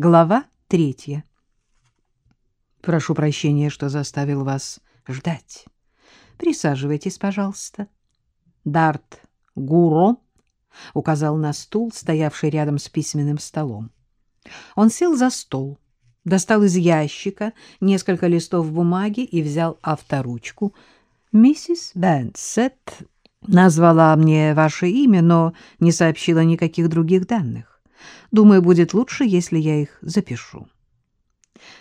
Глава третья. Прошу прощения, что заставил вас ждать. Присаживайтесь, пожалуйста. Дарт Гуро указал на стул, стоявший рядом с письменным столом. Он сел за стол, достал из ящика несколько листов бумаги и взял авторучку. «Миссис Бенсет назвала мне ваше имя, но не сообщила никаких других данных. Думаю, будет лучше, если я их запишу».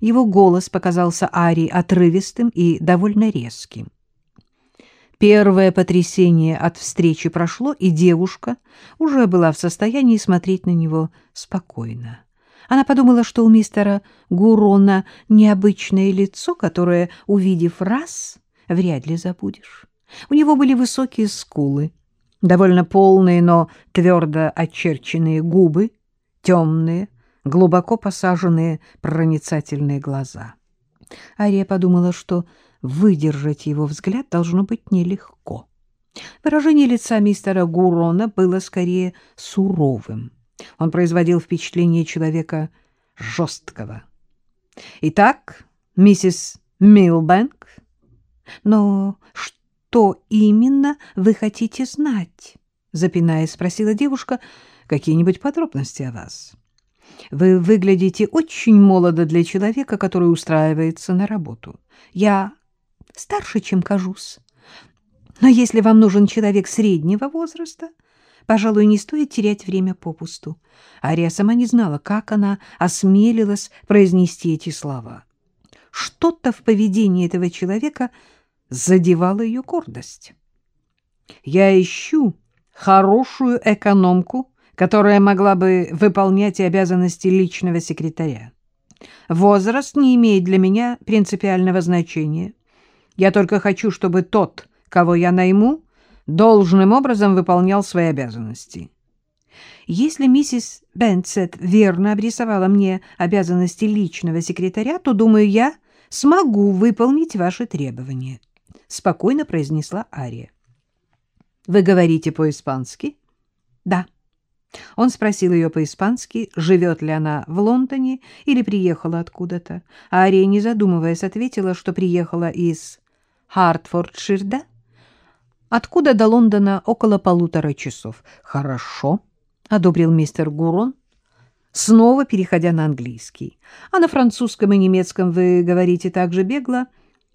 Его голос показался Ари отрывистым и довольно резким. Первое потрясение от встречи прошло, и девушка уже была в состоянии смотреть на него спокойно. Она подумала, что у мистера Гурона необычное лицо, которое, увидев раз, вряд ли забудешь. У него были высокие скулы, довольно полные, но твердо очерченные губы, темные, глубоко посаженные проницательные глаза. Ария подумала, что выдержать его взгляд должно быть нелегко. Выражение лица мистера Гурона было скорее суровым. Он производил впечатление человека жесткого. «Итак, миссис Милбэнк, но что именно вы хотите знать?» Запинаясь, спросила девушка. «Какие-нибудь подробности о вас?» «Вы выглядите очень молодо для человека, который устраивается на работу. Я старше, чем кажусь. Но если вам нужен человек среднего возраста, Пожалуй, не стоит терять время попусту. Ария сама не знала, как она осмелилась произнести эти слова. Что-то в поведении этого человека задевало ее гордость. «Я ищу хорошую экономку, которая могла бы выполнять обязанности личного секретаря. Возраст не имеет для меня принципиального значения. Я только хочу, чтобы тот, кого я найму, должным образом выполнял свои обязанности. Если миссис Бенсет верно обрисовала мне обязанности личного секретаря, то, думаю, я смогу выполнить ваши требования, — спокойно произнесла Ария. — Вы говорите по-испански? — Да. Он спросил ее по-испански, живет ли она в Лондоне или приехала откуда-то. А Ария, не задумываясь, ответила, что приехала из Хартфордширда откуда до Лондона около полутора часов. — Хорошо, — одобрил мистер Гурон, снова переходя на английский. — А на французском и немецком вы говорите так же бегло?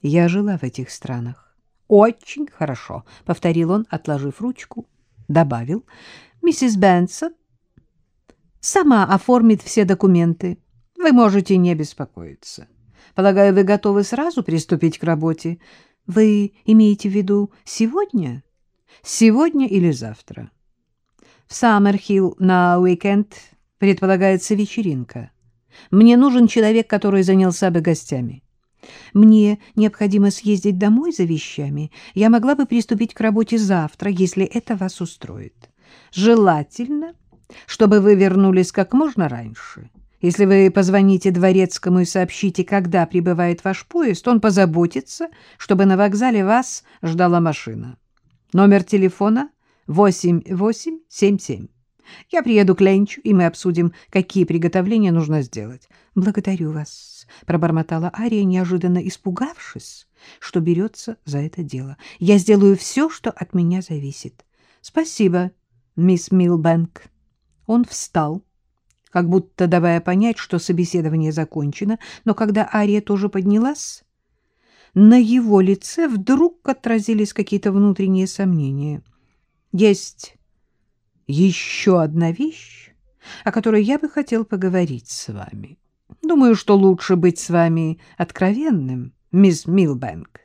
Я жила в этих странах. — Очень хорошо, — повторил он, отложив ручку. Добавил. — Миссис Бенсон сама оформит все документы. Вы можете не беспокоиться. Полагаю, вы готовы сразу приступить к работе? — вы имеете в виду сегодня? Сегодня или завтра? В Саммерхилл на уикенд предполагается вечеринка. Мне нужен человек, который занялся бы гостями. Мне необходимо съездить домой за вещами. Я могла бы приступить к работе завтра, если это вас устроит. Желательно, чтобы вы вернулись как можно раньше. Если вы позвоните дворецкому и сообщите, когда прибывает ваш поезд, он позаботится, чтобы на вокзале вас ждала машина. Номер телефона 8877. Я приеду к Ленчу, и мы обсудим, какие приготовления нужно сделать. — Благодарю вас, — пробормотала Ария, неожиданно испугавшись, что берется за это дело. — Я сделаю все, что от меня зависит. — Спасибо, мисс Милбэнк. Он встал как будто давая понять, что собеседование закончено, но когда Ария тоже поднялась, на его лице вдруг отразились какие-то внутренние сомнения. Есть еще одна вещь, о которой я бы хотел поговорить с вами. Думаю, что лучше быть с вами откровенным, мисс Милбэнк.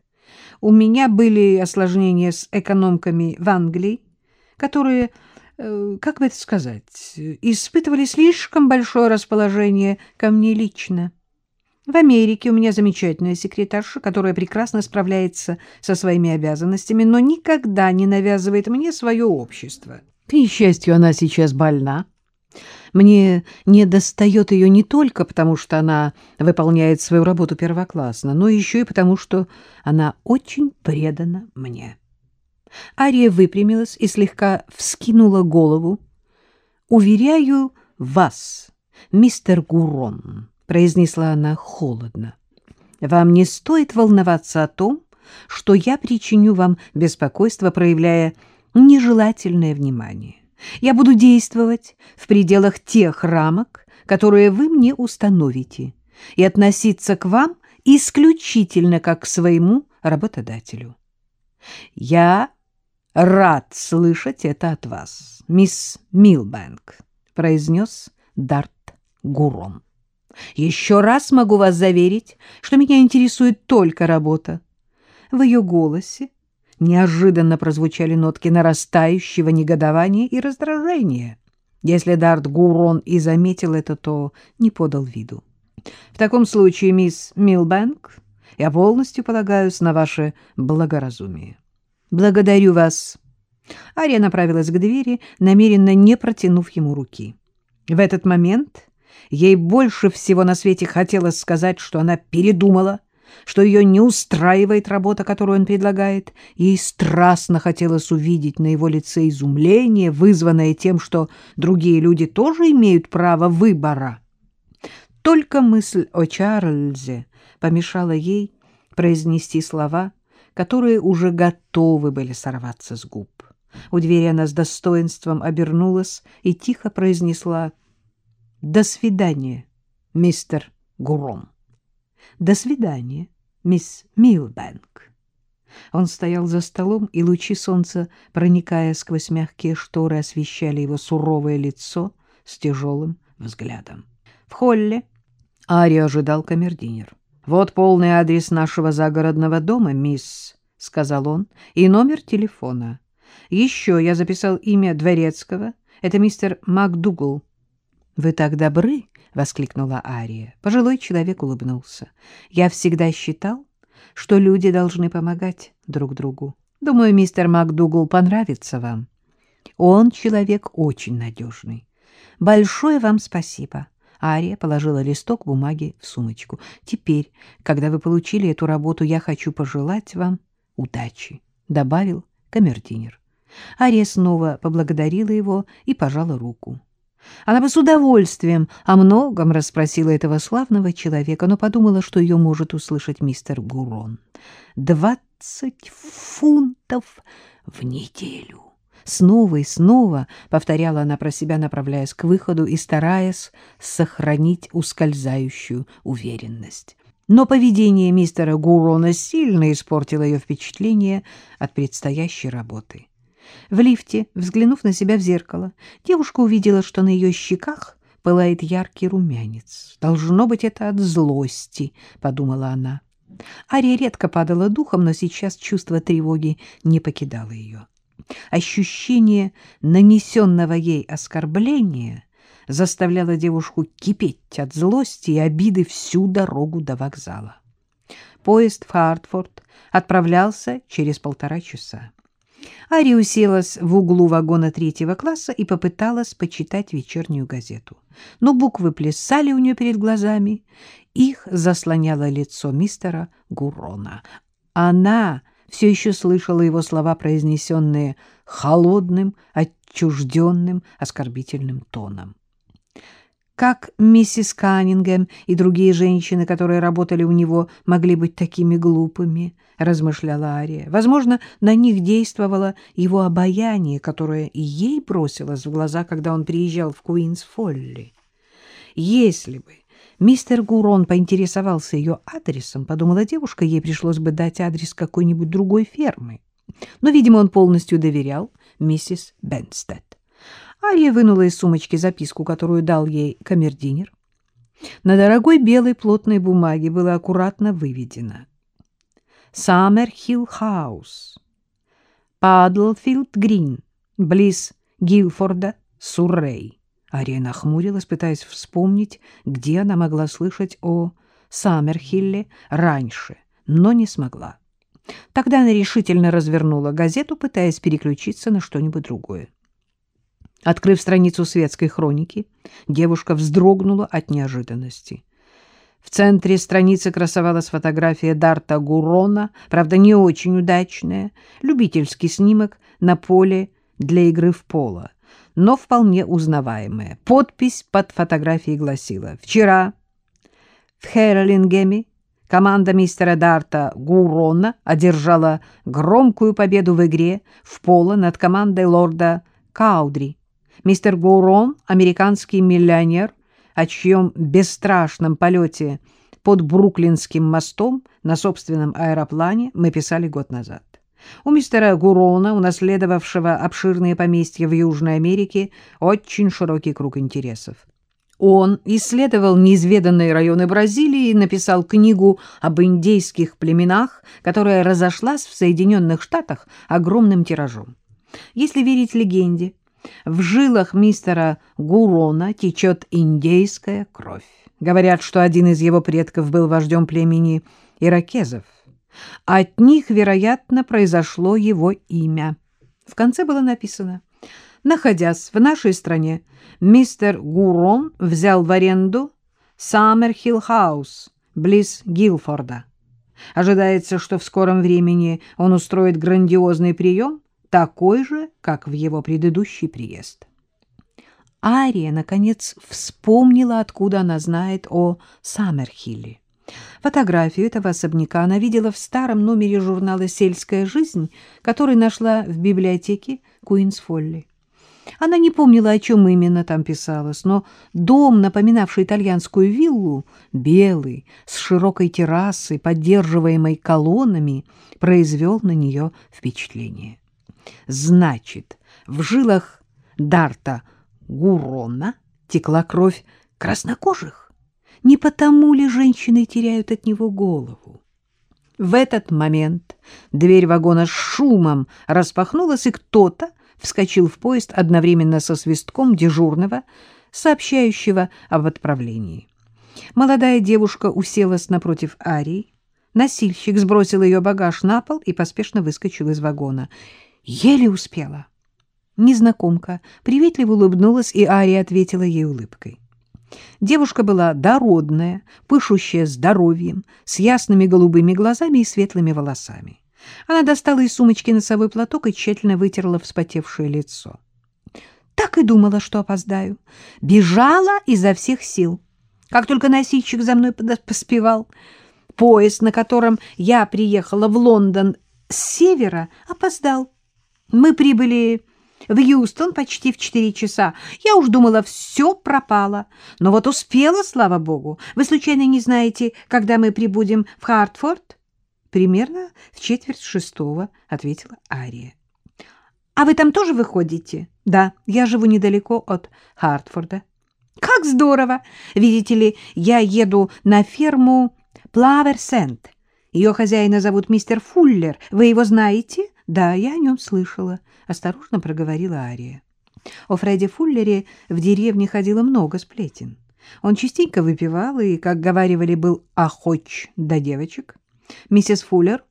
У меня были осложнения с экономками в Англии, которые Э, как бы это сказать, испытывали слишком большое расположение ко мне лично. В Америке у меня замечательная секретарша, которая прекрасно справляется со своими обязанностями, но никогда не навязывает мне свое общество. К несчастью, она сейчас больна. Мне не достает ее не только потому, что она выполняет свою работу первоклассно, но еще и потому, что она очень предана мне. Ария выпрямилась и слегка вскинула голову. «Уверяю вас, мистер Гурон, — произнесла она холодно, — вам не стоит волноваться о том, что я причиню вам беспокойство, проявляя нежелательное внимание. Я буду действовать в пределах тех рамок, которые вы мне установите, и относиться к вам исключительно как к своему работодателю. Я рад слышать это от вас, мисс Милбэнк, произнес Дарт Гурон. Еще раз могу вас заверить, что меня интересует только работа. В ее голосе неожиданно прозвучали нотки нарастающего негодования и раздражения. Если Дарт Гурон и заметил это, то не подал виду. В таком случае, мисс Милбэнк, я полностью полагаюсь на ваше благоразумие. Благодарю вас. Ария направилась к двери, намеренно не протянув ему руки. В этот момент ей больше всего на свете хотелось сказать, что она передумала, что ее не устраивает работа, которую он предлагает. Ей страстно хотелось увидеть на его лице изумление, вызванное тем, что другие люди тоже имеют право выбора. Только мысль о Чарльзе помешала ей произнести слова, которые уже готовы были сорваться с губ. У двери она с достоинством обернулась и тихо произнесла «До свидания, мистер Гуром». «До свидания, мисс Милбэнк». Он стоял за столом, и лучи солнца, проникая сквозь мягкие шторы, освещали его суровое лицо с тяжелым взглядом. В холле Ари ожидал камердинер. «Вот полный адрес нашего загородного дома, мисс», — сказал он, — «и номер телефона. Еще я записал имя дворецкого. Это мистер МакДугал». «Вы так добры!» — воскликнула Ария. Пожилой человек улыбнулся. «Я всегда считал, что люди должны помогать друг другу. Думаю, мистер МакДугал понравится вам. Он человек очень надежный. Большое вам спасибо». Ария положила листок бумаги в сумочку. «Теперь, когда вы получили эту работу, я хочу пожелать вам удачи», — добавил камердинер. Ария снова поблагодарила его и пожала руку. Она бы с удовольствием о многом расспросила этого славного человека, но подумала, что ее может услышать мистер Гурон. «Двадцать фунтов в неделю!» Снова и снова повторяла она про себя, направляясь к выходу и стараясь сохранить ускользающую уверенность. Но поведение мистера Гурона сильно испортило ее впечатление от предстоящей работы. В лифте, взглянув на себя в зеркало, девушка увидела, что на ее щеках пылает яркий румянец. «Должно быть, это от злости», — подумала она. Ария редко падала духом, но сейчас чувство тревоги не покидало ее. Ощущение нанесенного ей оскорбления заставляло девушку кипеть от злости и обиды всю дорогу до вокзала. Поезд в Хартфорд отправлялся через полтора часа. Ари уселась в углу вагона третьего класса и попыталась почитать вечернюю газету. Но буквы плясали у нее перед глазами. Их заслоняло лицо мистера Гурона. Она все еще слышала его слова, произнесенные холодным, отчужденным, оскорбительным тоном. Как миссис Каннингем и другие женщины, которые работали у него, могли быть такими глупыми, размышляла Ария. Возможно, на них действовало его обаяние, которое и ей бросилось в глаза, когда он приезжал в Куинс-Фолли. Если бы мистер Гурон поинтересовался ее адресом, подумала девушка, ей пришлось бы дать адрес какой-нибудь другой фермы. Но, видимо, он полностью доверял миссис Бенстед. Ария вынула из сумочки записку, которую дал ей камердинер. На дорогой белой плотной бумаге было аккуратно выведено. «Саммерхилл Хаус, Падлфилд Грин, близ Гилфорда, Суррей». Ария нахмурилась, пытаясь вспомнить, где она могла слышать о Саммерхилле раньше, но не смогла. Тогда она решительно развернула газету, пытаясь переключиться на что-нибудь другое. Открыв страницу светской хроники, девушка вздрогнула от неожиданности. В центре страницы красовалась фотография Дарта Гурона, правда, не очень удачная, любительский снимок на поле для игры в поло. но вполне узнаваемое. Подпись под фотографией гласила «Вчера в Херлингеме команда мистера Дарта Гурона одержала громкую победу в игре в поло над командой лорда Каудри. Мистер Гурон — американский миллионер, о чьем бесстрашном полете под Бруклинским мостом на собственном аэроплане мы писали год назад. У мистера Гурона, унаследовавшего обширные поместья в Южной Америке, очень широкий круг интересов. Он исследовал неизведанные районы Бразилии и написал книгу об индейских племенах, которая разошлась в Соединенных Штатах огромным тиражом. Если верить легенде, в жилах мистера Гурона течет индейская кровь. Говорят, что один из его предков был вождем племени ирокезов. От них, вероятно, произошло его имя. В конце было написано Находясь в нашей стране, мистер Гурон взял в аренду Саммерхилл-хаус близ Гилфорда. Ожидается, что в скором времени он устроит грандиозный прием, такой же, как в его предыдущий приезд. Ария, наконец, вспомнила, откуда она знает о Саммерхилле. Фотографию этого особняка она видела в старом номере журнала «Сельская жизнь», который нашла в библиотеке Куинс-Фолли. Она не помнила, о чем именно там писалось, но дом, напоминавший итальянскую виллу, белый, с широкой террасой, поддерживаемой колоннами, произвел на нее впечатление. Значит, в жилах Дарта Гурона текла кровь краснокожих? Не потому ли женщины теряют от него голову? В этот момент дверь вагона с шумом распахнулась, и кто-то вскочил в поезд одновременно со свистком дежурного, сообщающего об отправлении. Молодая девушка уселась напротив Арии. Носильщик сбросил ее багаж на пол и поспешно выскочил из вагона. Еле успела. Незнакомка приветливо улыбнулась, и Ария ответила ей улыбкой. Девушка была дородная, пышущая здоровьем, с ясными голубыми глазами и светлыми волосами. Она достала из сумочки носовой платок и тщательно вытерла вспотевшее лицо. Так и думала, что опоздаю. Бежала изо всех сил. Как только носильщик за мной поспевал, поезд, на котором я приехала в Лондон с севера, опоздал. Мы прибыли в Юстон почти в четыре часа. Я уж думала, все пропало. Но вот успела, слава богу. Вы случайно не знаете, когда мы прибудем в Хартфорд? Примерно в четверть шестого, — ответила Ария. — А вы там тоже выходите? — Да, я живу недалеко от Хартфорда. — Как здорово! Видите ли, я еду на ферму Плаверсент. Ее хозяина зовут мистер Фуллер. Вы его знаете? — Да, я о нем слышала, — осторожно проговорила Ария. О Фредди Фуллере в деревне ходило много сплетен. Он частенько выпивал и, как говаривали, был охоч до девочек. Миссис Фуллер,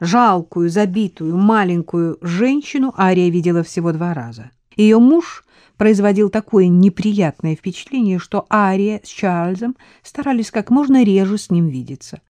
жалкую, забитую, маленькую женщину Ария видела всего два раза. Ее муж производил такое неприятное впечатление, что Ария с Чарльзом старались как можно реже с ним видеться.